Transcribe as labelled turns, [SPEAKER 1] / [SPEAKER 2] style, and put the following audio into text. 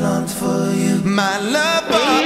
[SPEAKER 1] I for you, my love.